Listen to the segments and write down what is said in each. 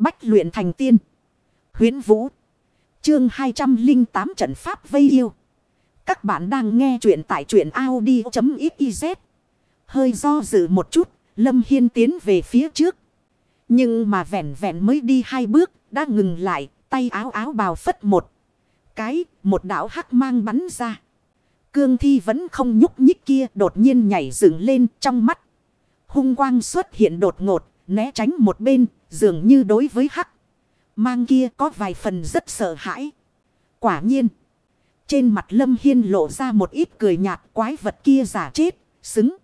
Bách luyện thành tiên. Huyến Vũ. Chương 208 trận pháp vây yêu. Các bạn đang nghe truyện tại truyện Audi.xyz. Hơi do dự một chút, Lâm Hiên tiến về phía trước. Nhưng mà vẹn vẹn mới đi hai bước, đã ngừng lại, tay áo áo bào phất một. Cái, một đảo hắc mang bắn ra. Cương thi vẫn không nhúc nhích kia đột nhiên nhảy dựng lên trong mắt. Hung quang xuất hiện đột ngột, né tránh một bên, dường như đối với hắc. Mang kia có vài phần rất sợ hãi. Quả nhiên. Trên mặt Lâm Hiên lộ ra một ít cười nhạt quái vật kia giả chết, xứng.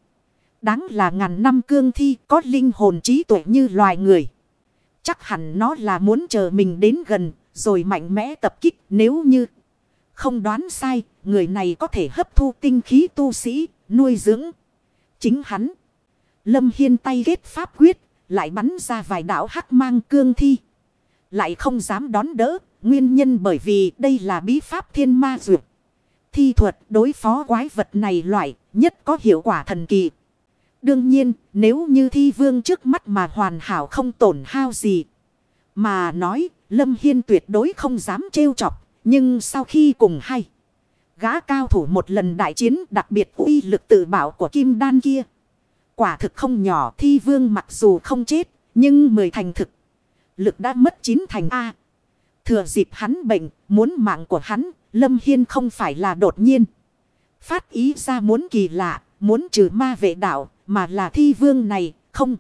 Đáng là ngàn năm cương thi có linh hồn trí tuệ như loài người. Chắc hẳn nó là muốn chờ mình đến gần, rồi mạnh mẽ tập kích nếu như không đoán sai, người này có thể hấp thu tinh khí tu sĩ, nuôi dưỡng. Chính hắn. Lâm Hiên tay ghét pháp quyết, lại bắn ra vài đạo hắc mang cương thi. Lại không dám đón đỡ, nguyên nhân bởi vì đây là bí pháp thiên ma dược. Thi thuật đối phó quái vật này loại nhất có hiệu quả thần kỳ. Đương nhiên, nếu như thi vương trước mắt mà hoàn hảo không tổn hao gì. Mà nói, Lâm Hiên tuyệt đối không dám trêu chọc. Nhưng sau khi cùng hay, gã cao thủ một lần đại chiến đặc biệt uy lực tự bảo của kim đan kia. Quả thực không nhỏ thi vương mặc dù không chết, nhưng mười thành thực. Lực đã mất chín thành A. Thừa dịp hắn bệnh, muốn mạng của hắn, Lâm Hiên không phải là đột nhiên. Phát ý ra muốn kỳ lạ, muốn trừ ma vệ đạo, mà là thi vương này, không.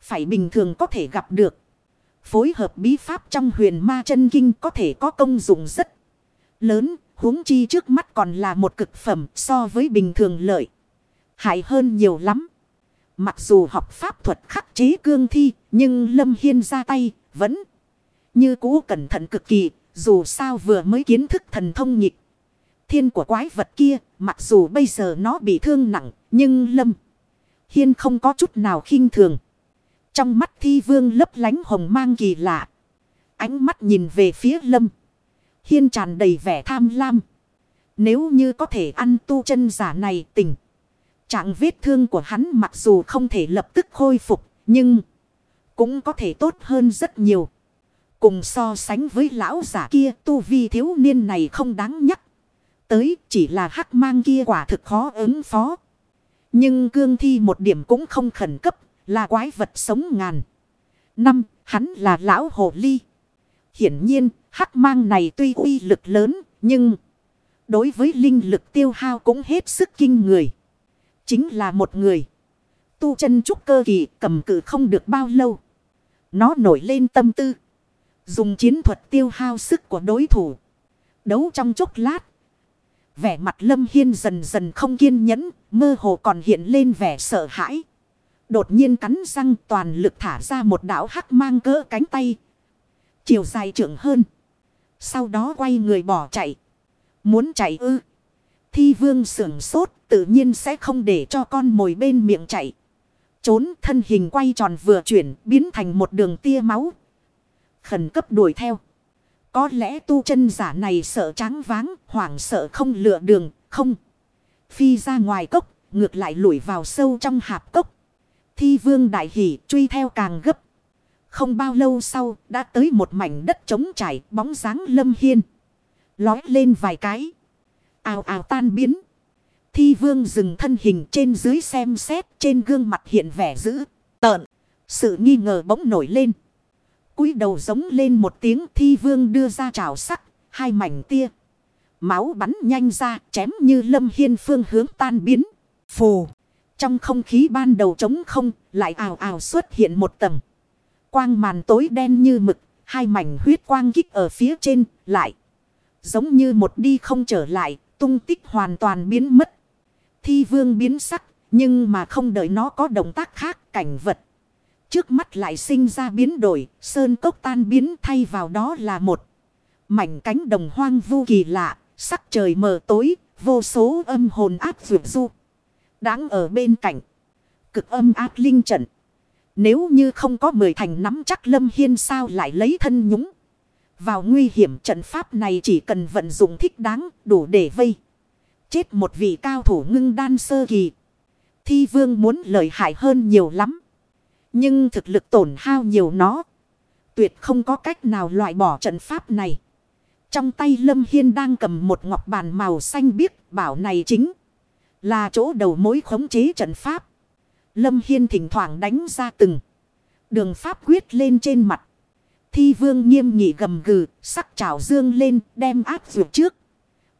Phải bình thường có thể gặp được. Phối hợp bí pháp trong huyền ma chân kinh có thể có công dụng rất lớn, huống chi trước mắt còn là một cực phẩm so với bình thường lợi. Hại hơn nhiều lắm. Mặc dù học pháp thuật khắc chế cương thi, nhưng Lâm Hiên ra tay, vẫn như cũ cẩn thận cực kỳ, dù sao vừa mới kiến thức thần thông nhịp. Thiên của quái vật kia, mặc dù bây giờ nó bị thương nặng, nhưng Lâm Hiên không có chút nào khinh thường. Trong mắt thi vương lấp lánh hồng mang kỳ lạ. Ánh mắt nhìn về phía Lâm. Hiên tràn đầy vẻ tham lam. Nếu như có thể ăn tu chân giả này tỉnh. Trạng vết thương của hắn mặc dù không thể lập tức khôi phục, nhưng cũng có thể tốt hơn rất nhiều. Cùng so sánh với lão giả kia tu vi thiếu niên này không đáng nhắc. Tới chỉ là hắc mang kia quả thực khó ứng phó. Nhưng cương thi một điểm cũng không khẩn cấp, là quái vật sống ngàn. Năm, hắn là lão hồ ly. Hiển nhiên, hắc mang này tuy uy lực lớn, nhưng đối với linh lực tiêu hao cũng hết sức kinh người. Chính là một người. Tu chân trúc cơ kỳ cầm cự không được bao lâu. Nó nổi lên tâm tư. Dùng chiến thuật tiêu hao sức của đối thủ. Đấu trong chốc lát. Vẻ mặt lâm hiên dần dần không kiên nhẫn. Mơ hồ còn hiện lên vẻ sợ hãi. Đột nhiên cắn răng toàn lực thả ra một đảo hắc mang cỡ cánh tay. Chiều dài trưởng hơn. Sau đó quay người bỏ chạy. Muốn chạy ư. Thi vương sưởng sốt tự nhiên sẽ không để cho con mồi bên miệng chạy. Trốn thân hình quay tròn vừa chuyển biến thành một đường tia máu. Khẩn cấp đuổi theo. Có lẽ tu chân giả này sợ trắng váng, hoảng sợ không lựa đường, không. Phi ra ngoài cốc, ngược lại lủi vào sâu trong hạp cốc. Thi vương đại hỷ truy theo càng gấp. Không bao lâu sau, đã tới một mảnh đất trống trải, bóng dáng lâm hiên. Lói lên vài cái. Ào ào tan biến. Thi vương dừng thân hình trên dưới xem xét trên gương mặt hiện vẻ dữ, tợn. Sự nghi ngờ bỗng nổi lên. cúi đầu giống lên một tiếng thi vương đưa ra trào sắc, hai mảnh tia. Máu bắn nhanh ra chém như lâm hiên phương hướng tan biến. Phù. Trong không khí ban đầu trống không lại ào ào xuất hiện một tầng. Quang màn tối đen như mực, hai mảnh huyết quang kích ở phía trên lại. Giống như một đi không trở lại, tung tích hoàn toàn biến mất. Thi vương biến sắc, nhưng mà không đợi nó có động tác khác cảnh vật. Trước mắt lại sinh ra biến đổi, sơn cốc tan biến thay vào đó là một mảnh cánh đồng hoang vu kỳ lạ, sắc trời mờ tối, vô số âm hồn áp vượt du. Đáng ở bên cạnh, cực âm áp linh trận. Nếu như không có mười thành nắm chắc lâm hiên sao lại lấy thân nhúng. Vào nguy hiểm trận pháp này chỉ cần vận dụng thích đáng đủ để vây. Chết một vị cao thủ ngưng đan sơ kỳ. Thi vương muốn lợi hại hơn nhiều lắm. Nhưng thực lực tổn hao nhiều nó. Tuyệt không có cách nào loại bỏ trận pháp này. Trong tay Lâm Hiên đang cầm một ngọc bàn màu xanh biếc bảo này chính là chỗ đầu mối khống chế trận pháp. Lâm Hiên thỉnh thoảng đánh ra từng đường pháp quyết lên trên mặt. Thi vương nghiêm nghị gầm gừ, sắc trào dương lên, đem áp vượt trước.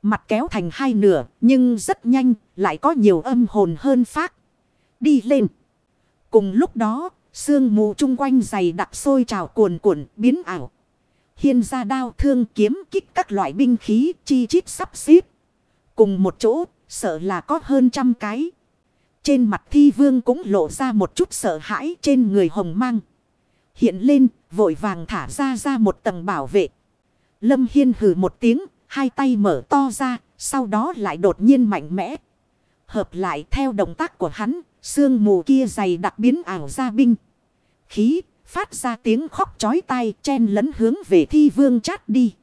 Mặt kéo thành hai nửa, nhưng rất nhanh, lại có nhiều âm hồn hơn phát. Đi lên. Cùng lúc đó, sương mù chung quanh dày đặc sôi trào cuồn cuộn, biến ảo. Hiên ra đao thương kiếm kích các loại binh khí chi chít sắp xếp. Cùng một chỗ, sợ là có hơn trăm cái. Trên mặt thi vương cũng lộ ra một chút sợ hãi trên người hồng mang. Hiện lên, vội vàng thả ra ra một tầng bảo vệ. Lâm Hiên hừ một tiếng, hai tay mở to ra, sau đó lại đột nhiên mạnh mẽ. Hợp lại theo động tác của hắn, sương mù kia dày đặc biến ảo ra binh. Khí, phát ra tiếng khóc chói tai chen lấn hướng về thi vương chát đi.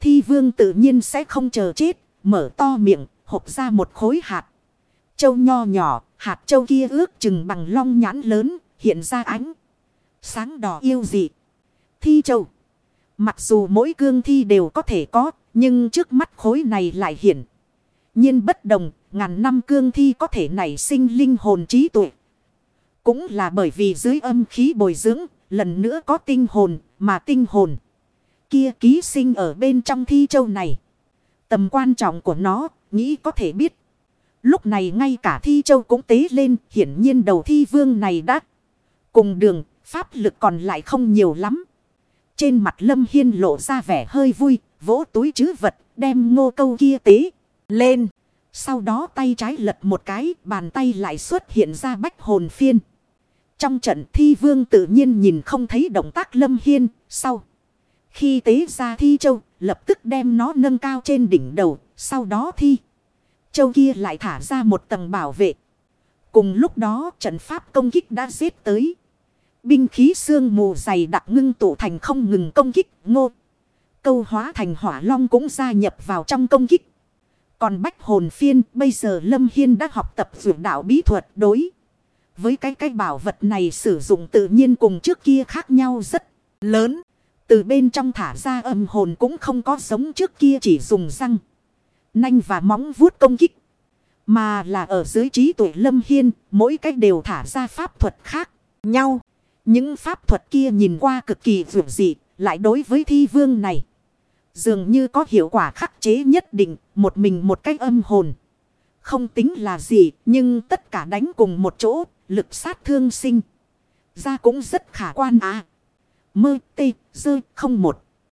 Thi vương tự nhiên sẽ không chờ chết, mở to miệng, hộp ra một khối hạt. Châu nho nhỏ, hạt châu kia ước chừng bằng long nhãn lớn, hiện ra ánh. Sáng đỏ yêu dị. Thi châu. Mặc dù mỗi cương thi đều có thể có, nhưng trước mắt khối này lại hiển. nhiên bất đồng, ngàn năm cương thi có thể nảy sinh linh hồn trí tuệ. Cũng là bởi vì dưới âm khí bồi dưỡng, lần nữa có tinh hồn, mà tinh hồn kia ký sinh ở bên trong thi châu này. Tầm quan trọng của nó, nghĩ có thể biết. Lúc này ngay cả thi châu cũng tế lên, hiển nhiên đầu thi vương này đã cùng đường, pháp lực còn lại không nhiều lắm. Trên mặt lâm hiên lộ ra vẻ hơi vui, vỗ túi chứ vật, đem ngô câu kia tế lên. Sau đó tay trái lật một cái, bàn tay lại xuất hiện ra bách hồn phiên. Trong trận thi vương tự nhiên nhìn không thấy động tác lâm hiên, sau. Khi tế ra thi châu, lập tức đem nó nâng cao trên đỉnh đầu, sau đó thi. Châu kia lại thả ra một tầng bảo vệ. Cùng lúc đó trận pháp công kích đã giết tới. Binh khí xương mù dày đặc ngưng tụ thành không ngừng công kích ngô. Câu hóa thành hỏa long cũng gia nhập vào trong công kích. Còn bách hồn phiên bây giờ Lâm Hiên đã học tập vượt đạo bí thuật đối. Với cái cái bảo vật này sử dụng tự nhiên cùng trước kia khác nhau rất lớn. Từ bên trong thả ra âm hồn cũng không có giống trước kia chỉ dùng răng. Nanh và móng vuốt công kích. Mà là ở dưới trí tuệ lâm hiên, mỗi cách đều thả ra pháp thuật khác nhau. Những pháp thuật kia nhìn qua cực kỳ vượt dị, lại đối với thi vương này. Dường như có hiệu quả khắc chế nhất định, một mình một cách âm hồn. Không tính là gì, nhưng tất cả đánh cùng một chỗ, lực sát thương sinh. Ra cũng rất khả quan à. Mơ tê dơ không một.